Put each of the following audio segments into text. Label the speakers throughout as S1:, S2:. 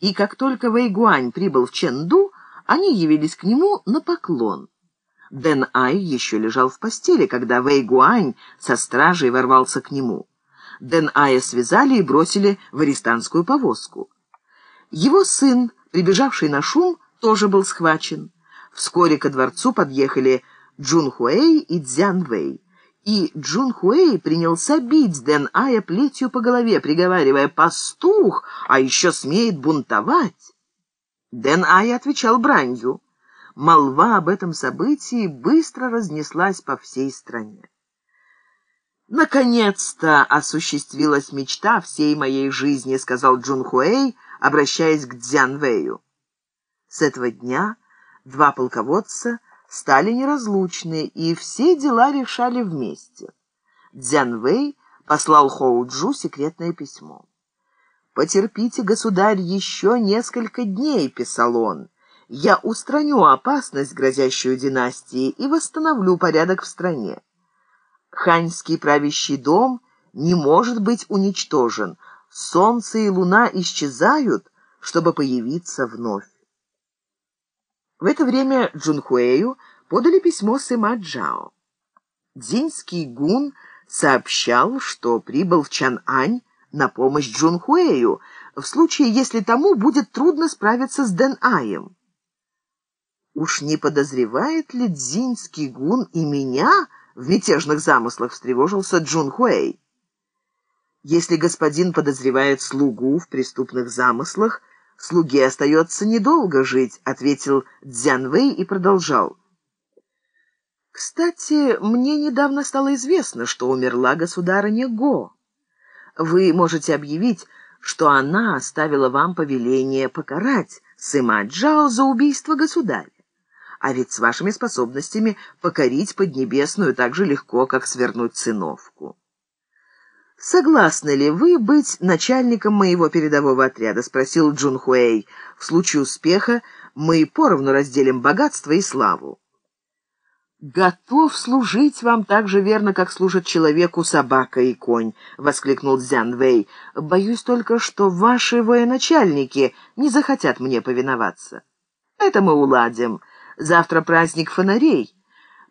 S1: и как только Вэйгуань прибыл в Чэнду, они явились к нему на поклон. Дэн Ай еще лежал в постели, когда Вэй Гуань со стражей ворвался к нему. Дэн Ая связали и бросили в арестантскую повозку. Его сын, прибежавший на шум, тоже был схвачен. Вскоре ко дворцу подъехали Джун Хуэй и Цзян Вэй. И Джун Хуэй принялся бить Дэн Ая плетью по голове, приговаривая «пастух, а еще смеет бунтовать». Дэн Ай отвечал бранью молва об этом событии быстро разнеслась по всей стране. «Наконец-то осуществилась мечта всей моей жизни», — сказал Джун Хуэй, обращаясь к Дзян Вэю. С этого дня два полководца стали неразлучны, и все дела решали вместе. Дзян Вэй послал Хоу Джу секретное письмо. «Потерпите, государь, еще несколько дней», — писал он, — я устраню опасность, грозящую династии, и восстановлю порядок в стране. Ханьский правящий дом не может быть уничтожен. Солнце и луна исчезают, чтобы появиться вновь. В это время Джунхуэю подали письмо Сыма Джао. Дзиньский гун сообщал, что прибыл в Чан-Ань на помощь Джунхуэю, в случае, если тому будет трудно справиться с Дэн-Аем. Уж не подозревает ли дзиньский гун и меня в мятежных замыслах, встревожился Джун Хуэй. Если господин подозревает слугу в преступных замыслах, слуге остается недолго жить, ответил Дзян Вэй и продолжал. Кстати, мне недавно стало известно, что умерла государыня Го. Вы можете объявить, что она оставила вам повеление покарать Сыма Джао за убийство государя. А ведь с вашими способностями покорить Поднебесную так же легко, как свернуть циновку. «Согласны ли вы быть начальником моего передового отряда?» — спросил Джун Хуэй. «В случае успеха мы поровну разделим богатство и славу». «Готов служить вам так же верно, как служат человеку собака и конь», — воскликнул Дзян Вэй. «Боюсь только, что ваши военачальники не захотят мне повиноваться». «Это мы уладим. Завтра праздник фонарей.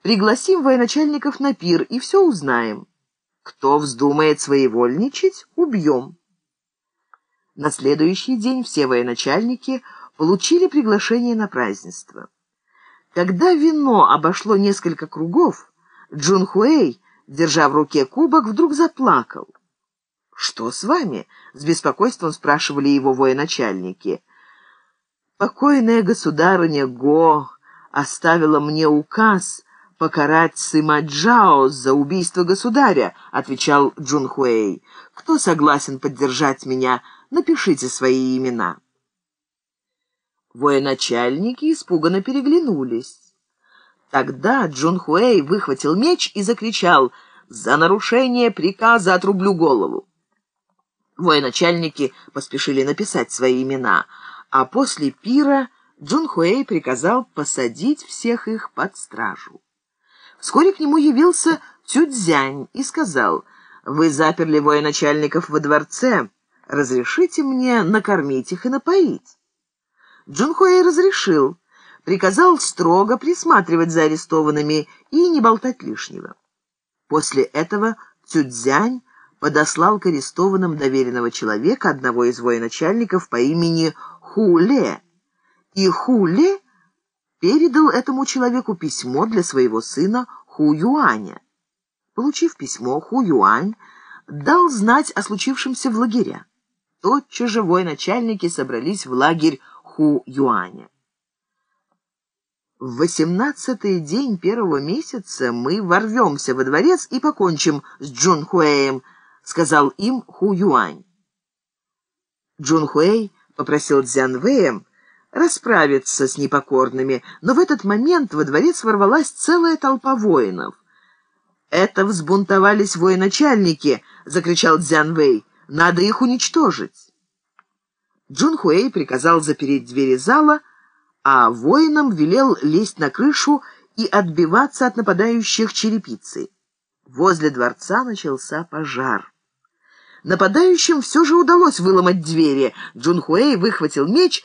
S1: Пригласим военачальников на пир и все узнаем. Кто вздумает своевольничать, убьем. На следующий день все военачальники получили приглашение на празднество. Когда вино обошло несколько кругов, Джун Хуэй, держа в руке кубок, вдруг заплакал. «Что с вами?» — с беспокойством спрашивали его военачальники. «Покойная государыня Го оставила мне указ покарать Сыма Джао за убийство государя», — отвечал Джун Хуэй. «Кто согласен поддержать меня? Напишите свои имена». Военачальники испуганно переглянулись. Тогда Джун Хуэй выхватил меч и закричал «За нарушение приказа отрублю голову». Военачальники поспешили написать свои имена, а после пира Джун Хуэй приказал посадить всех их под стражу. Вскоре к нему явился Цюцзянь и сказал, «Вы заперли военачальников во дворце, разрешите мне накормить их и напоить». Джун Хуэй разрешил, приказал строго присматривать за арестованными и не болтать лишнего. После этого Цюцзянь подослал к арестованным доверенного человека, одного из военачальников по имени Ху Ле, и Хуле передал этому человеку письмо для своего сына Ху Юаня. Получив письмо, Ху Юань дал знать о случившемся в лагеря. Тотчас же военачальники собрались в лагерь Ху Юаня. В восемнадцатый день первого месяца мы ворвемся во дворец и покончим с Джун Хуэем, сказал им Ху Юань. Джун Хуэй попросил Цзян Вэя расправиться с непокорными, но в этот момент во дворец ворвалась целая толпа воинов. «Это взбунтовались военачальники!» — закричал Дзян Вэй. «Надо их уничтожить!» Джун Хуэй приказал запереть двери зала, а воинам велел лезть на крышу и отбиваться от нападающих черепицей. Возле дворца начался пожар. Нападающим все же удалось выломать двери. Джун Хуэй выхватил меч